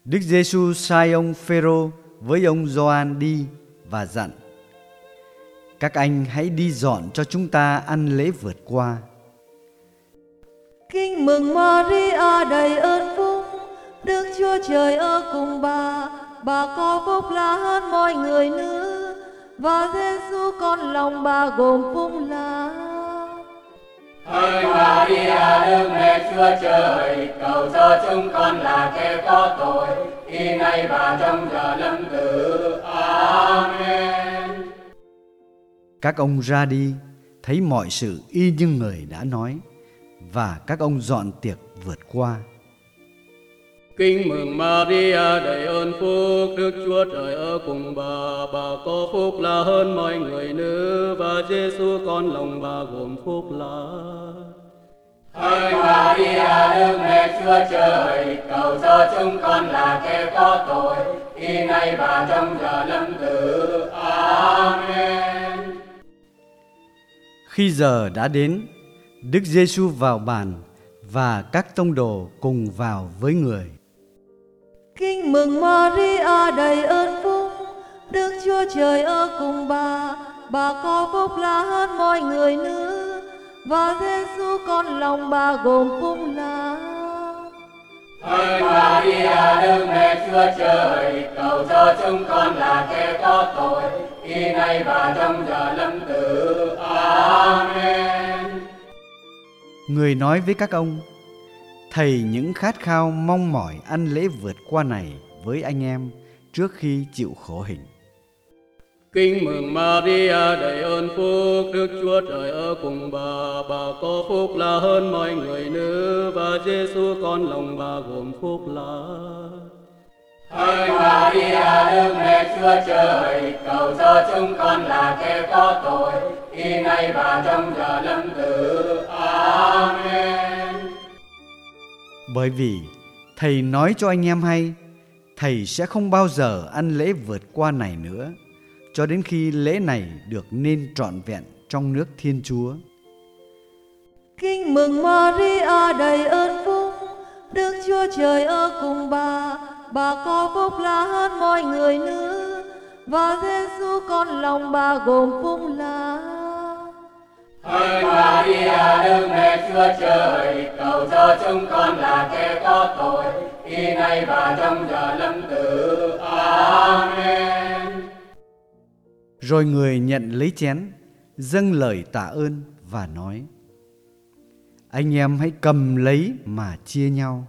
Đức Giêsu sai ông Phêrô với ông Gioan đi và dặn: Các anh hãy đi dọn cho chúng ta ăn lễ vượt qua. Kinh mừng Maria đầy ơn phúc, Đức Chúa Trời ở cùng bà, bà có phúc là hơn mọi người nữ, và Giêsu con lòng bà gồm phúc là. Hỡi Maria Đức Mẹ Chúa Trời, cầu cho chúng con là kẻ có tội, khi nay và trong giờ lâm tử. Amen. Các ông ra đi, thấy mọi sự y như người đã nói, và các ông dọn tiệc vượt qua. Kinh mừng Maria đầy ơn phúc, Đức Chúa Trời ở cùng bà, bà có phúc là hơn mọi người nữ, và Giêsu con lòng bà gồm phúc là. Hỡi Maria Đức Mẹ Chúa Trời, cầu cho chúng con là kẻ có tội, khi nay và trong giờ lâm tử. Amen. Khi giờ đã đến, Đức Giêsu vào bàn và các tông đồ cùng vào với người. Kinh mừng Maria đầy ơn phúc, Đức Chúa Trời ở cùng bà, bà có phúc là hơn mọi người nữ, và Giêsu con lòng bà gồm phúc là. Hỡi Maria Đức Mẹ Chúa Trời, cầu cho chúng con là kẻ có tội, khi nay và trong giờ lâm tử. Amen. Người nói với các ông, Thầy những khát khao mong mỏi ăn lễ vượt qua này với anh em trước khi chịu khổ hình. Kinh mừng Maria đầy ơn phúc, Đức Chúa Trời ở cùng bà, bà có phúc là hơn mọi người nữ, và Giêsu con lòng bà gồm phúc là. Hỡi Maria Đức Mẹ Chúa Trời, cầu cho chúng con là kẻ có tội, khi nay và trong giờ lâm tử. Amen. Bởi vì Thầy nói cho anh em hay, Thầy sẽ không bao giờ ăn lễ vượt qua này nữa, cho đến khi lễ này được nên trọn vẹn trong nước Thiên Chúa. Kinh mừng Maria đầy ơn phúc, Đức Chúa Trời ở cùng bà, bà có phúc là hơn mọi người nữ, và Giêsu con lòng bà gồm phúc là. Hỡi Maria Đức Mẹ Chúa Trời, cầu cho chúng con là kẻ có tội, khi nay và trong giờ lâm tử. Amen. Rồi người nhận lấy chén, dâng lời tạ ơn và nói: Anh em hãy cầm lấy mà chia nhau.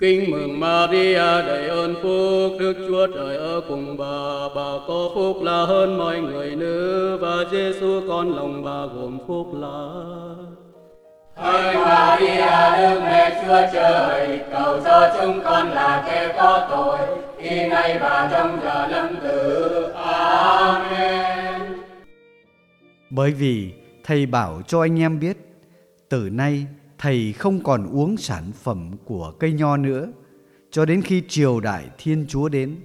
Kinh mừng Maria đầy ơn phúc, Đức Chúa Trời ở cùng bà, bà có phúc là hơn mọi người nữ, và Giêsu con lòng bà gồm phúc là. Hỡi Maria Đức Mẹ Chúa Trời, cầu cho chúng con là kẻ có tội, khi nay và trong giờ lâm tử. Amen. Bởi vì thầy bảo cho anh em biết, từ nay thầy không còn uống sản phẩm của cây nho nữa, cho đến khi triều đại Thiên Chúa đến.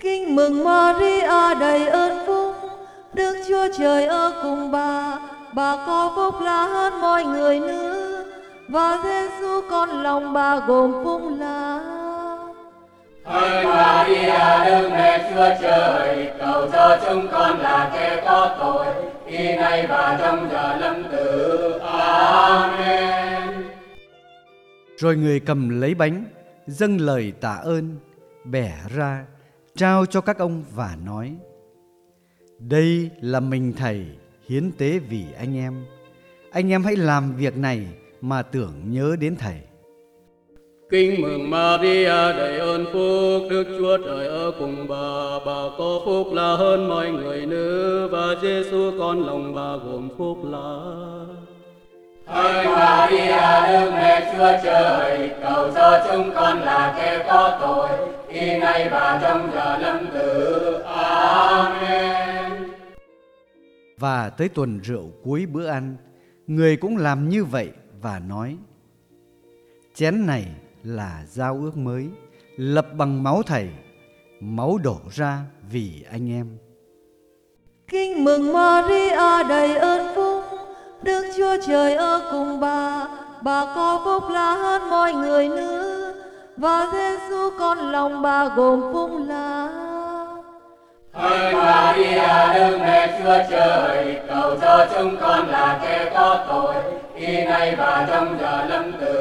Kinh mừng Maria đầy ơn phúc, Đức Chúa Trời ở cùng bà, bà có phúc là hơn mọi người nữ, và Giêsu con lòng bà gồm phúc là. Hỡi Maria Đức Mẹ Chúa Trời, cầu cho chúng con là kẻ có tội, khi nay và trong giờ lâm tử. Amen. Rồi người cầm lấy bánh, dâng lời tạ ơn, bẻ ra, trao cho các ông và nói: Đây là mình thầy hiến tế vì anh em. anh em hãy làm việc này mà tưởng nhớ đến thầy. Kinh mừng Maria đầy ơn phúc, Đức Chúa Trời ở cùng bà, bà có phúc là hơn mọi người nữ, và Giêsu con lòng bà gồm phúc là. Hỡi Maria, Đức Mẹ Chúa Trời, cầu cho chúng con là kẻ có tội, khi nay và trong giờ lâm tử. Amen. Và tới tuần rượu cuối bữa ăn, người cũng làm như vậy và nói: Chén này là giao ước mới, lập bằng máu thầy, máu đổ ra vì anh em. Kinh mừng Maria đầy ơn phúc, Đức Chúa Trời ở cùng bà, bà có phúc là hơn mọi người nữ, và Giêsu con lòng bà gồm phúc là. Hỡi Maria, Đức Mẹ Chúa Trời, cầu cho chúng con là kẻ có tội, khi nay và trong giờ lâm tử.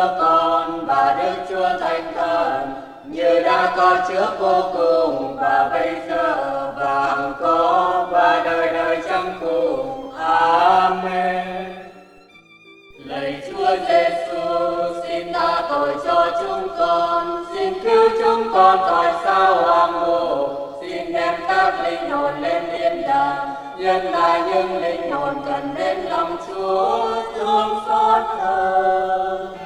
Chúa Con và Đức Chúa Thánh Thần, như đã có trước vô cùng và bây giờ và hằng có và đời đời chẳng cùng. Amen. Lạy Chúa Giêsu, xin tha tội cho chúng con, xin cứu chúng con khỏi sao hoàng mù xin đem các linh hồn lên thiên đàng, nhân là những linh hồn cần đến lòng Chúa thương xót hơn.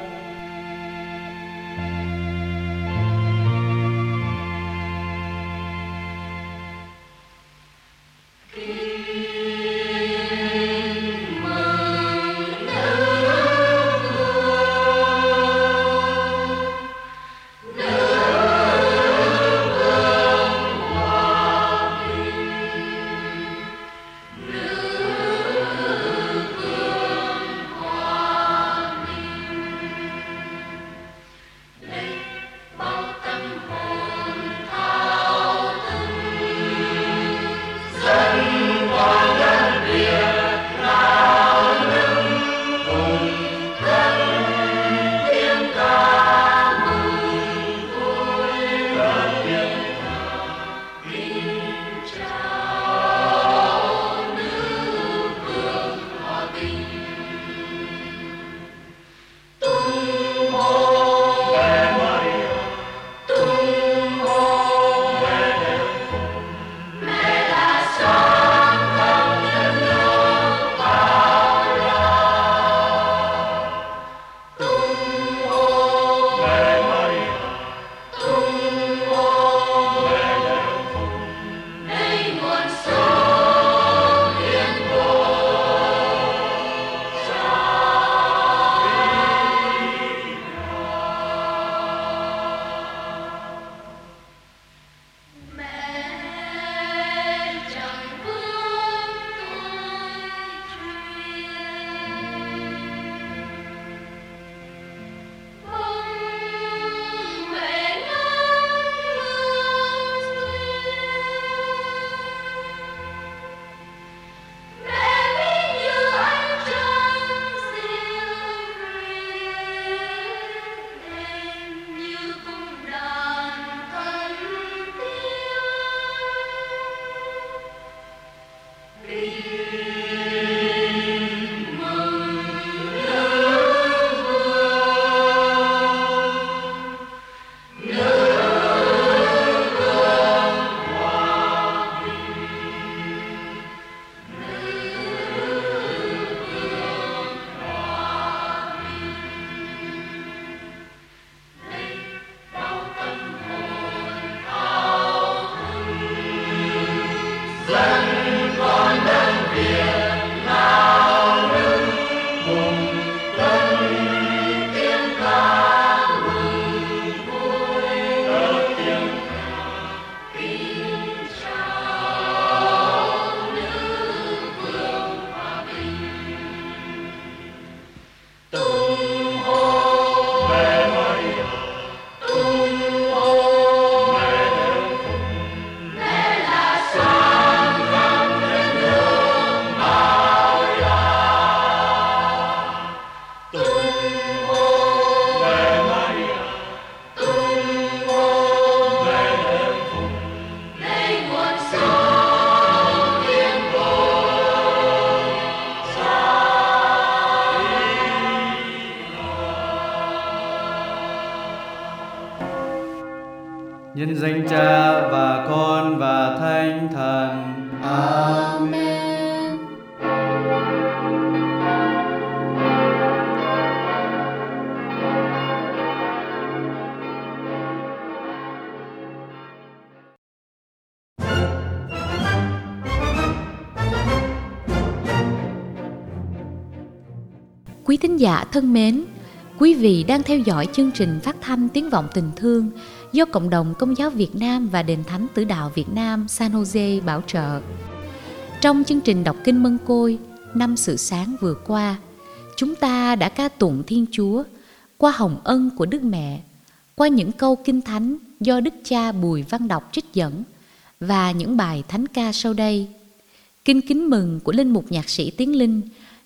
Nhân danh Cha và Con và Thánh Thần. Amen. Quý thính giả thân mến, quý vị đang theo dõi chương trình phát thanh tiếng vọng tình thương do Cộng đồng Công giáo Việt Nam và Đền Thánh Tử Đạo Việt Nam San Jose bảo trợ. Trong chương trình đọc kinh Mân Côi năm sự sáng vừa qua, chúng ta đã ca tụng Thiên Chúa qua hồng ân của Đức Mẹ, qua những câu kinh thánh do Đức Cha Bùi Văn Đọc trích dẫn và những bài thánh ca sau đây. Kinh kính mừng của linh mục nhạc sĩ Tiến Linh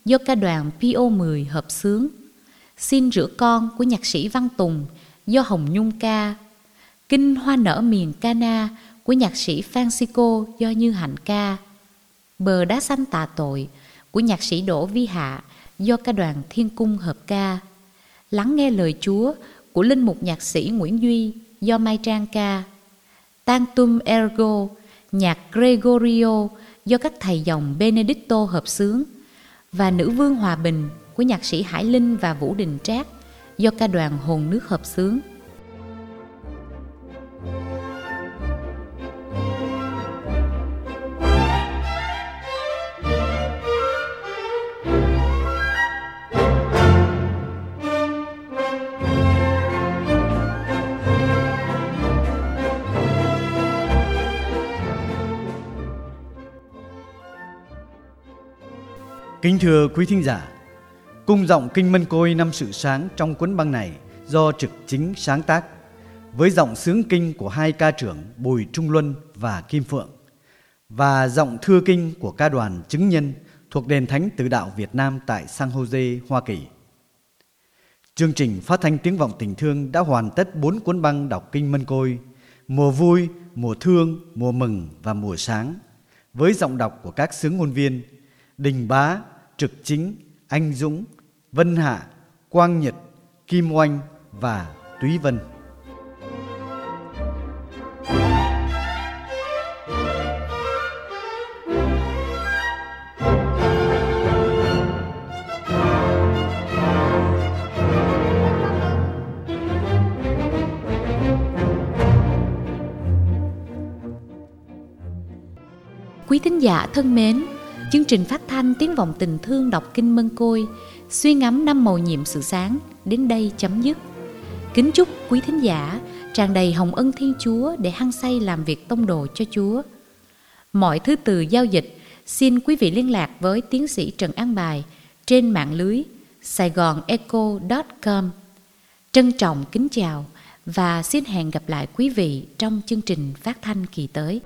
do ca đoàn PO10 hợp xướng. Xin rửa con của nhạc sĩ Văn Tùng do Hồng Nhung ca. Kinh Hoa nở miền Cana của nhạc sĩ Francisco do Như Hạnh ca. Bờ đá xanh tạ tội của nhạc sĩ Đỗ Vi Hạ do ca đoàn Thiên Cung hợp ca. Lắng nghe lời Chúa của linh mục nhạc sĩ Nguyễn Duy do Mai Trang ca. Tantum Ergo, nhạc Gregorio do các thầy dòng Benedicto hợp xướng và Nữ Vương Hòa Bình của nhạc sĩ Hải Linh và Vũ Đình Trác do ca đoàn Hồn Nước hợp xướng. Kính thưa quý thính giả, cung giọng kinh Mân Côi năm sự sáng trong cuốn băng này do trực chính sáng tác với giọng sướng kinh của hai ca trưởng Bùi Trung Luân và Kim Phượng và giọng thưa kinh của ca đoàn chứng nhân thuộc Đền Thánh Tử Đạo Việt Nam tại San Jose, Hoa Kỳ. Chương trình phát thanh tiếng vọng tình thương đã hoàn tất bốn cuốn băng đọc kinh Mân Côi, mùa vui, mùa thương, mùa mừng và mùa sáng với giọng đọc của các sướng ngôn viên Đình Bá, Trực Chính, Anh Dũng, Vân Hạ, Quang Nhật, Kim Oanh và Túy Vân. Quý thính giả thân mến, chương trình phát thanh tiếng vọng tình thương đọc kinh Mân Côi, suy ngẫm năm màu nhiệm sự sáng, đến đây chấm dứt. Kính chúc quý thính giả tràn đầy hồng ân Thiên Chúa để hăng say làm việc tông đồ cho Chúa. Mọi thứ từ giao dịch, xin quý vị liên lạc với tiến sĩ Trần An Bài trên mạng lưới saigonecho.com. Trân trọng kính chào và xin hẹn gặp lại quý vị trong chương trình phát thanh kỳ tới.